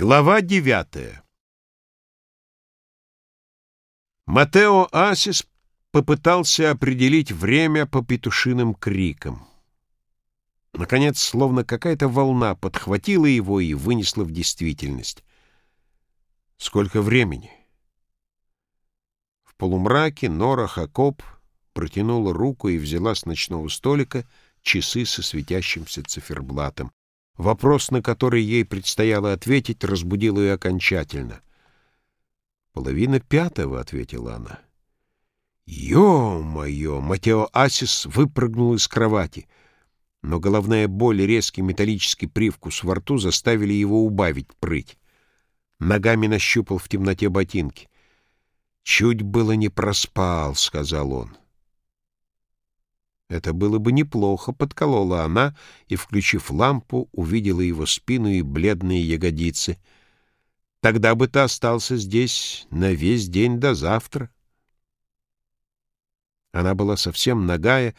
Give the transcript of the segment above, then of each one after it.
Глава девятая Матео Асис попытался определить время по петушиным крикам. Наконец, словно какая-то волна подхватила его и вынесла в действительность. Сколько времени? В полумраке Нора Хакоп протянула руку и взяла с ночного столика часы со светящимся циферблатом. Вопрос, на который ей предстояло ответить, разбудил ее окончательно. «Половина пятого», — ответила она. «Ё-моё!» — Матео Асис выпрыгнул из кровати. Но головная боль и резкий металлический привкус во рту заставили его убавить прыть. Ногами нащупал в темноте ботинки. «Чуть было не проспал», — сказал он. Это было бы неплохо, подколола она и, включив лампу, увидела его спину и бледные ягодицы. Тогда бы ты остался здесь на весь день до завтра. Она была совсем нагая,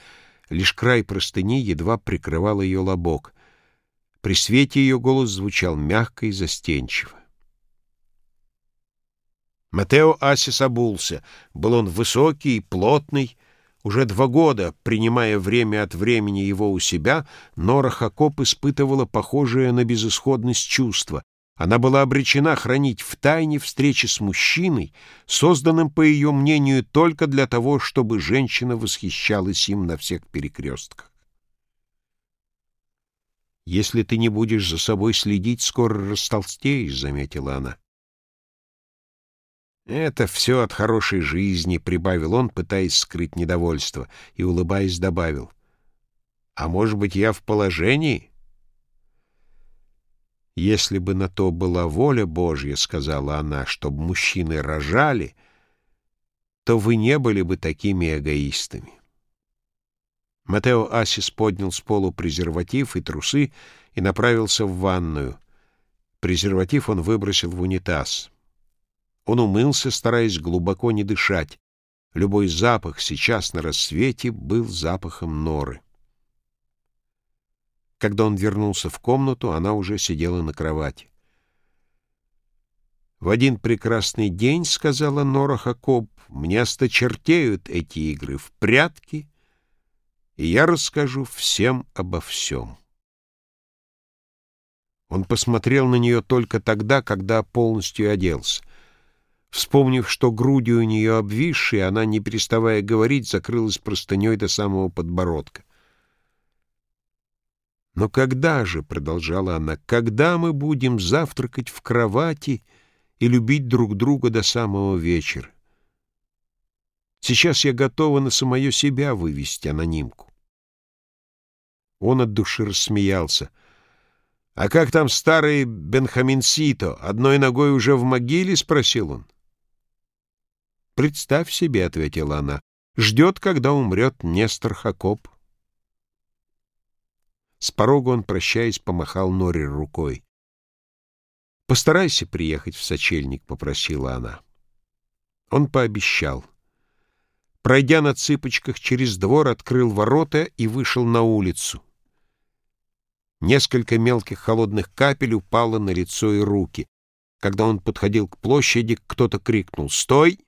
лишь край простыни едва прикрывал ее лобок. При свете ее голос звучал мягко и застенчиво. Матео Асис обулся. Был он высокий и плотный, уже два года, принимая время от времени его у себя, Нора Хакоп испытывала похожее на безысходность чувство. Она была обречена хранить в тайне встречи с мужчиной, созданным, по ее мнению, только для того, чтобы женщина восхищалась им на всех перекрестках. «Если ты не будешь за собой следить, скоро растолстеешь», — заметила она. «Это все от хорошей жизни», — прибавил он, пытаясь скрыть недовольство, и, улыбаясь, добавил. «А может быть, я в положении?» «Если бы на то была воля Божья, — сказала она, — чтобы мужчины рожали, то вы не были бы такими эгоистами». Матео Асис поднял с полу презерватив и трусы и направился в ванную. Презерватив он выбросил в унитаз. Он умылся, стараясь глубоко не дышать. Любой запах сейчас на рассвете был запахом норы. Когда он вернулся в комнату, она уже сидела на кровати. «В один прекрасный день, — сказала Нора Хакоб, — мне осточертеют эти игры в прятки, и я расскажу всем обо всем». Он посмотрел на нее только тогда, когда полностью оделся. Вспомнив, что груди у нее обвисшие, она, не переставая говорить, закрылась простыней до самого подбородка. «Но когда же, — продолжала она, — когда мы будем завтракать в кровати и любить друг друга до самого вечера? Сейчас я готова на самое себя вывести анонимку». Он от души рассмеялся. «А как там старый Бенхамин Сито? Одной ногой уже в могиле?» — спросил он. «Представь себе», — ответила она, — «ждет, когда умрет Нестор Хакоп». С порога он, прощаясь, помахал Норе рукой. «Постарайся приехать в сочельник», — попросила она. Он пообещал. Пройдя на цыпочках через двор, открыл ворота и вышел на улицу. Несколько мелких холодных капель упало на лицо и руки. Когда он подходил к площади, кто-то крикнул «Стой!»